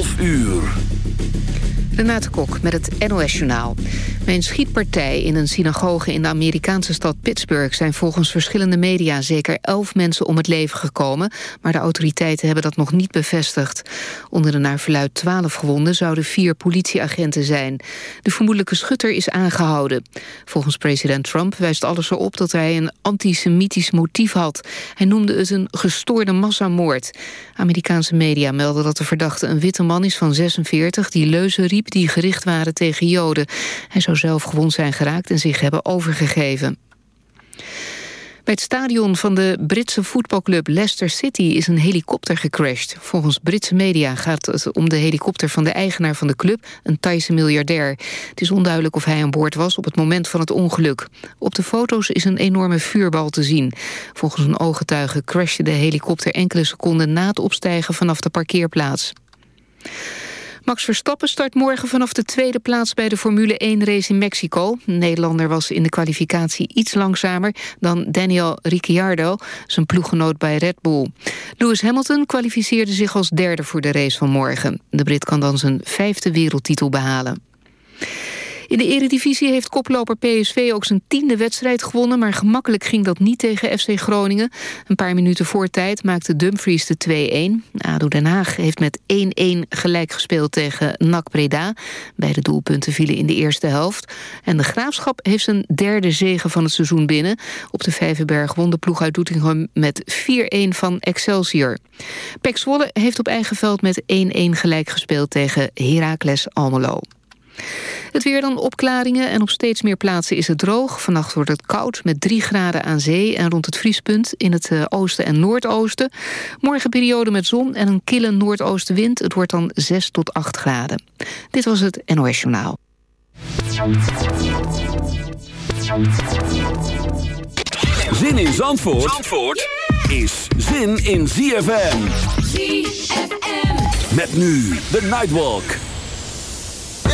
12 uur. Renate Kok met het NOS Journaal. Bij een schietpartij in een synagoge in de Amerikaanse stad Pittsburgh... zijn volgens verschillende media zeker elf mensen om het leven gekomen... maar de autoriteiten hebben dat nog niet bevestigd. Onder de naar verluid twaalf gewonden zouden vier politieagenten zijn. De vermoedelijke schutter is aangehouden. Volgens president Trump wijst alles erop dat hij een antisemitisch motief had. Hij noemde het een gestoorde massamoord. Amerikaanse media melden dat de verdachte een witte man is van 46... die leuzen riep die gericht waren tegen Joden. Hij zou zelf gewond zijn geraakt en zich hebben overgegeven. Bij het stadion van de Britse voetbalclub Leicester City is een helikopter gecrashed. Volgens Britse media gaat het om de helikopter van de eigenaar van de club, een Thaise miljardair. Het is onduidelijk of hij aan boord was op het moment van het ongeluk. Op de foto's is een enorme vuurbal te zien. Volgens een ooggetuige crashte de helikopter enkele seconden na het opstijgen vanaf de parkeerplaats. Max Verstappen start morgen vanaf de tweede plaats bij de Formule 1-race in Mexico. De Nederlander was in de kwalificatie iets langzamer dan Daniel Ricciardo, zijn ploeggenoot bij Red Bull. Lewis Hamilton kwalificeerde zich als derde voor de race van morgen. De Brit kan dan zijn vijfde wereldtitel behalen. In de eredivisie heeft koploper PSV ook zijn tiende wedstrijd gewonnen... maar gemakkelijk ging dat niet tegen FC Groningen. Een paar minuten voor tijd maakte Dumfries de 2-1. ADO Den Haag heeft met 1-1 gelijk gespeeld tegen NAC Breda. Beide doelpunten vielen in de eerste helft. En de Graafschap heeft zijn derde zegen van het seizoen binnen. Op de Vijverberg won de ploeg uit Doetinchem met 4-1 van Excelsior. Pek Zwolle heeft op eigen veld met 1-1 gelijk gespeeld tegen Heracles Almelo. Het weer dan opklaringen en op steeds meer plaatsen is het droog. Vannacht wordt het koud met 3 graden aan zee en rond het vriespunt in het eh, oosten en noordoosten. Morgen periode met zon en een kille noordoostenwind. Het wordt dan 6 tot 8 graden. Dit was het NOS Journaal. Zin in Zandvoort, Zandvoort is zin in ZFM. ZFM. Met nu de Nightwalk.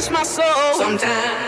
touch my soul. Sometimes.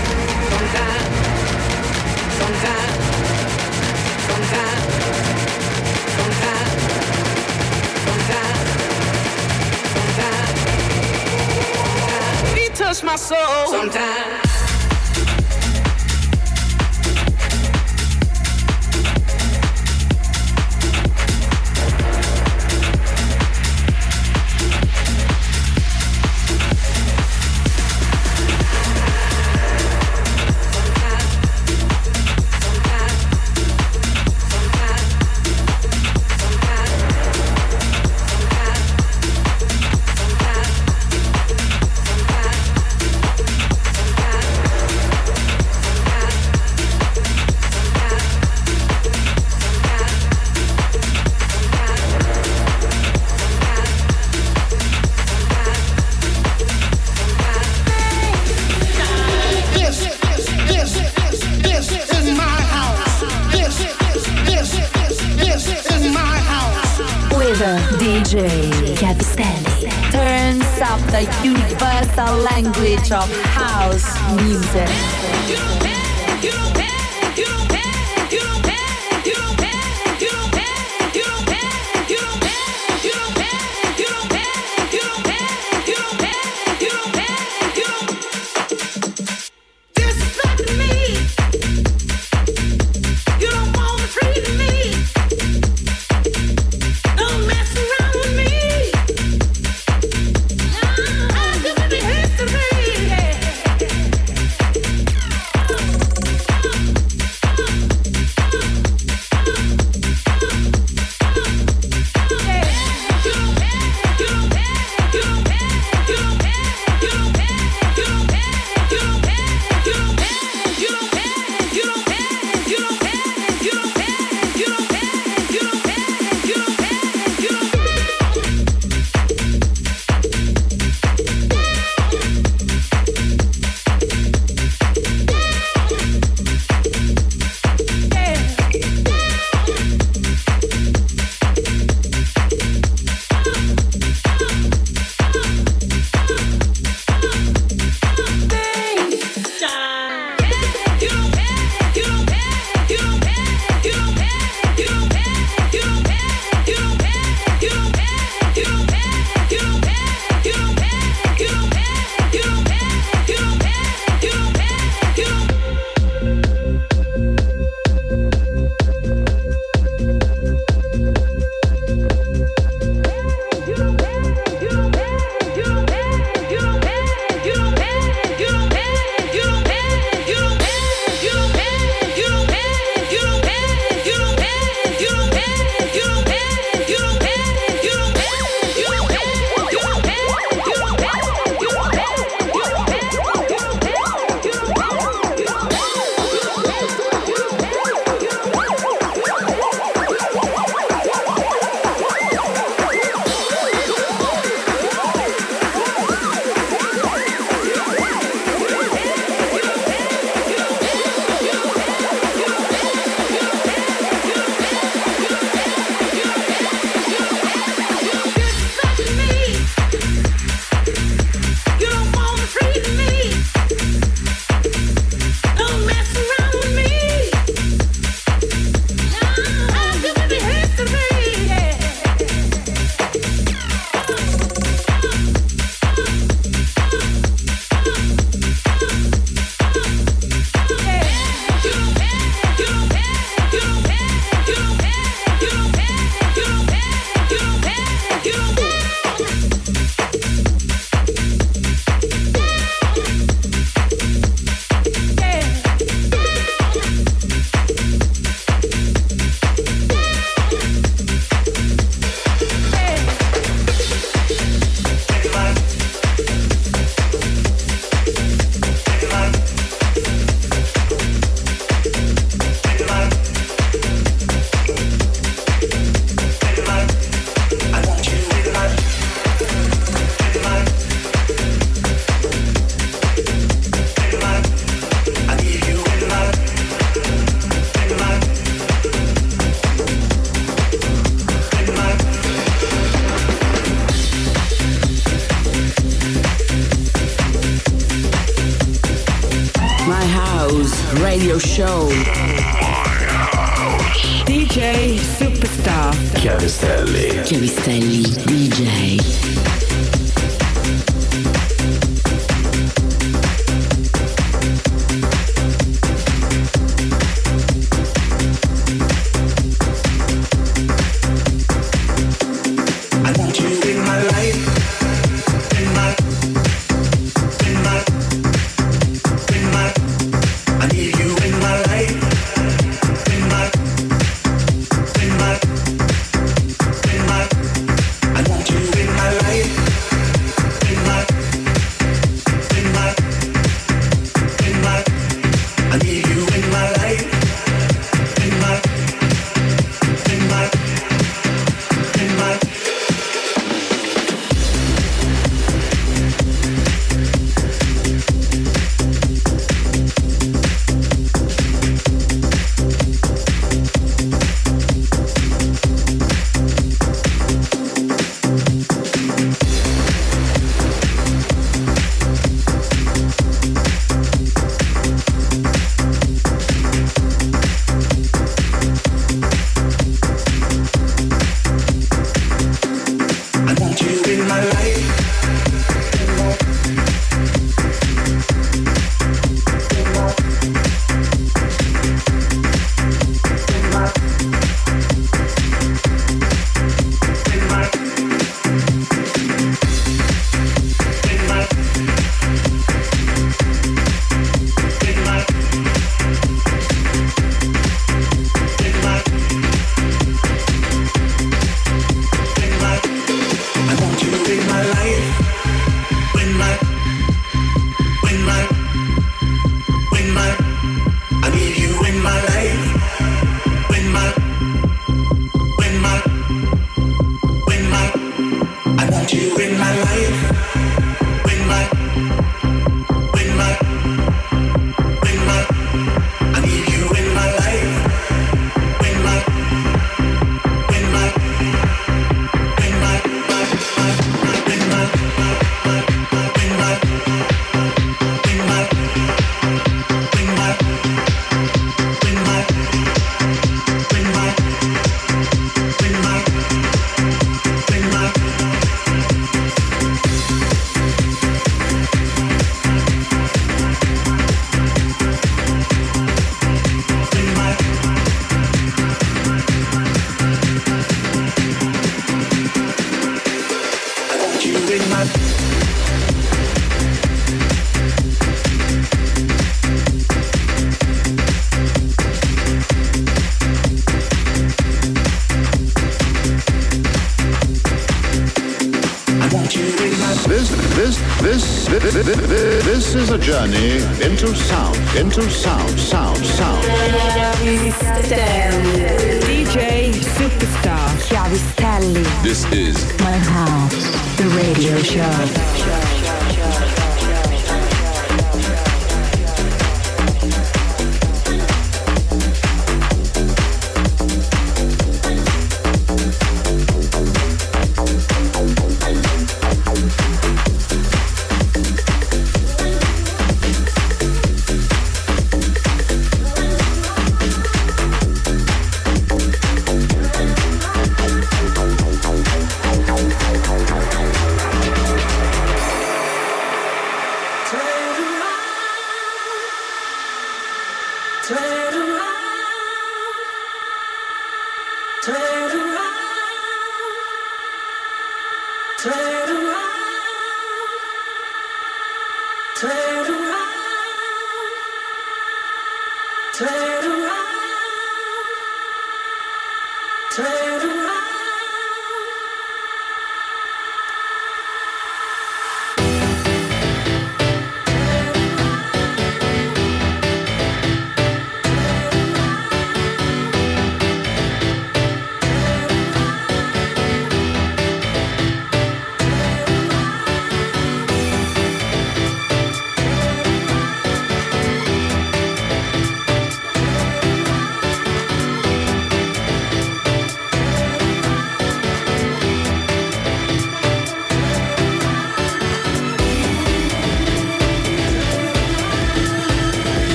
sometimes,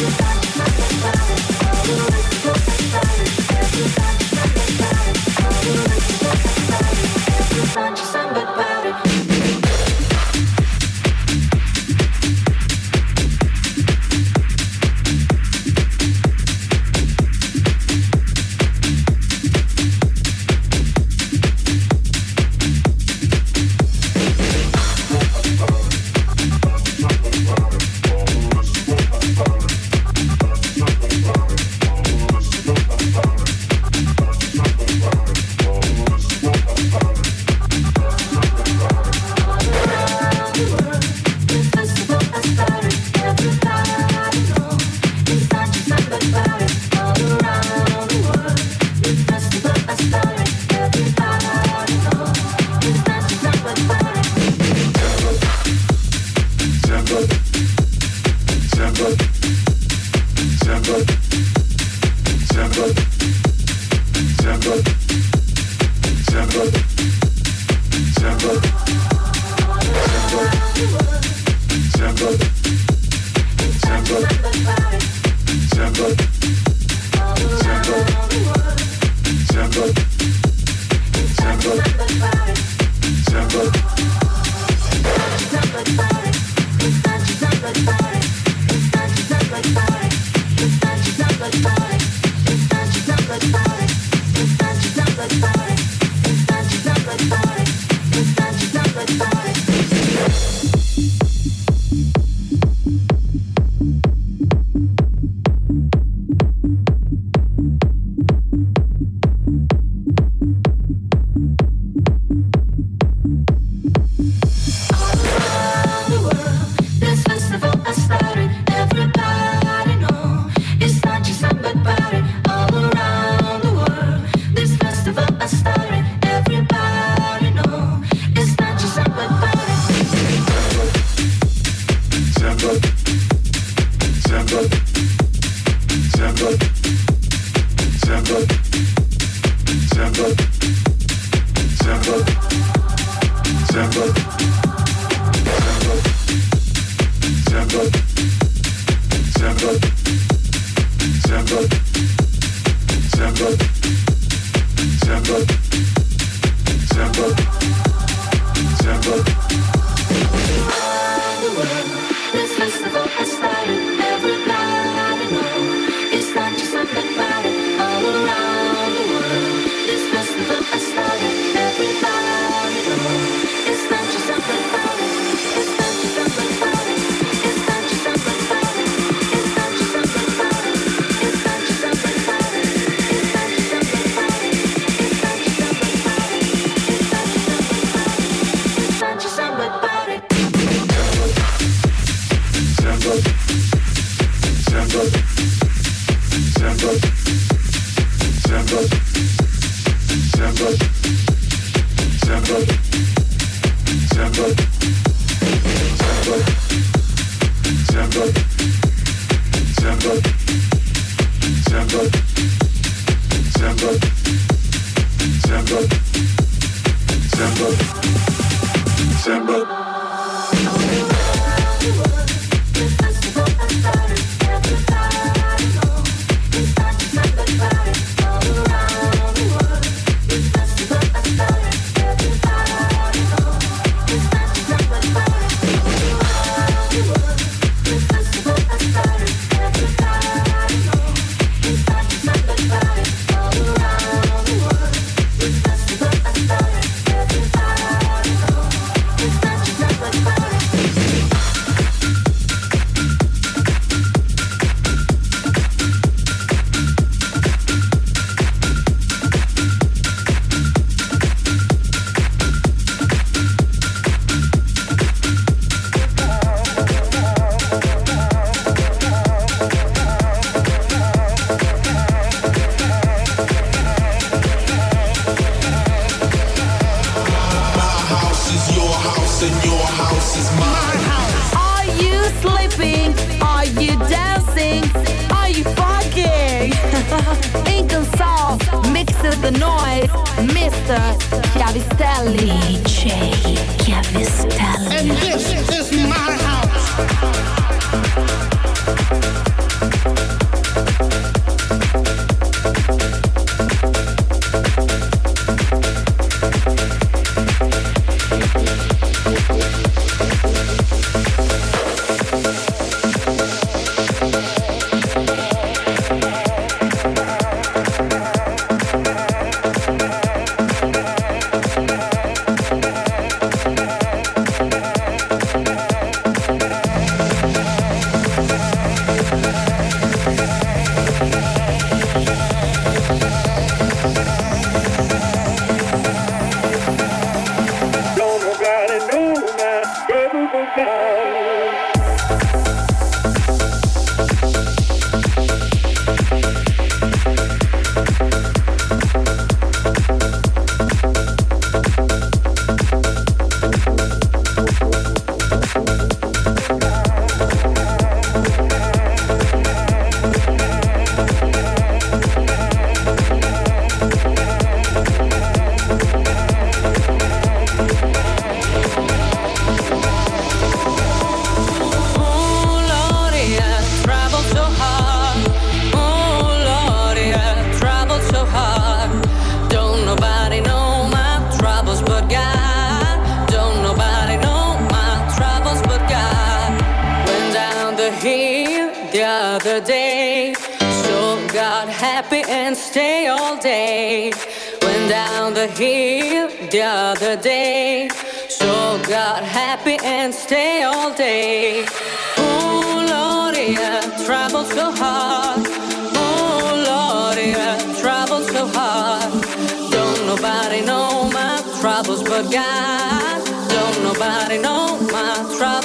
Everybody, you. everybody, everybody,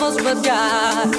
ojos, but God.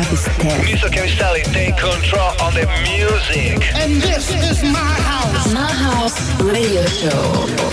Mr. Camisali, take control on the music. And this is my house. My house radio show.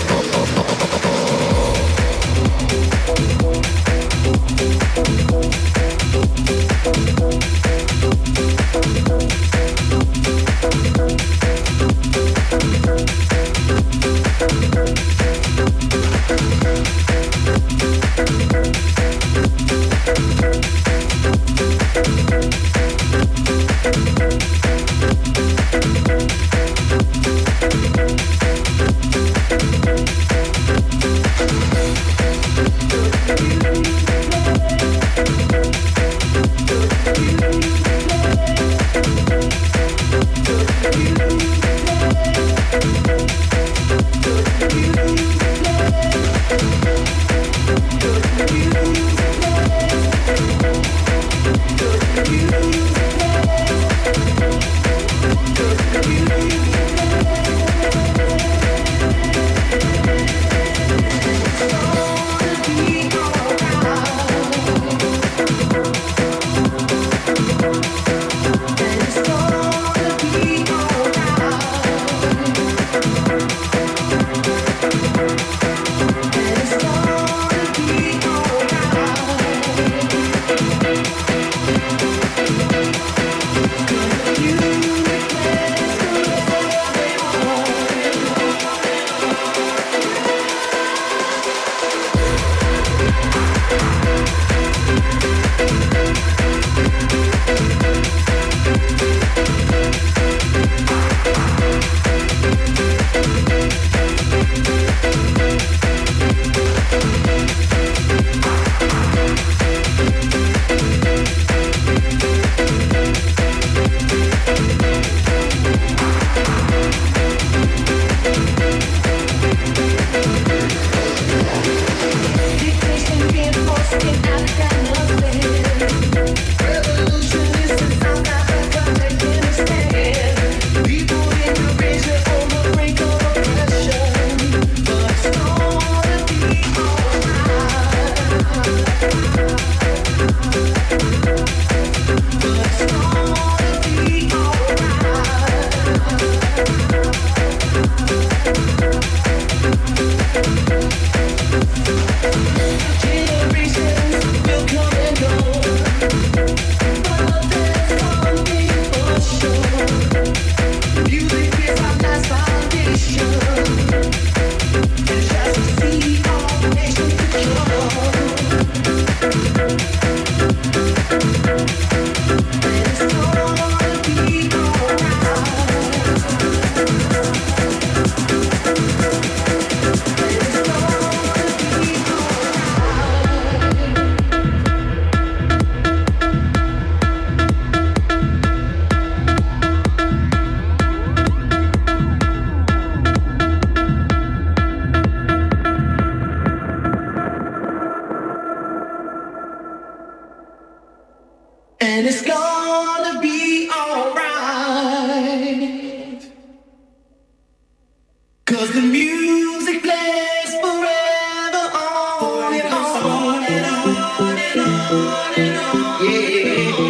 Yeah.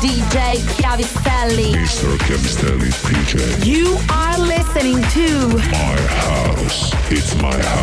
DJ Chiavistelli. Mr. Chiavistelli PJ. You are listening to My House. It's my house.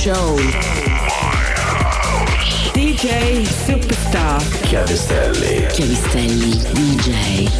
show. DJ Superstar. Chiavistelli. Chiavistelli. DJ.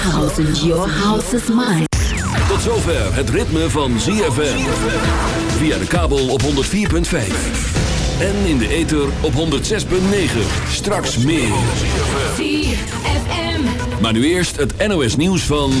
House and your house is mine. Tot zover het ritme van ZFM. Via de kabel op 104.5. En in de ether op 106.9. Straks meer. ZFM. Maar nu eerst het NOS nieuws van...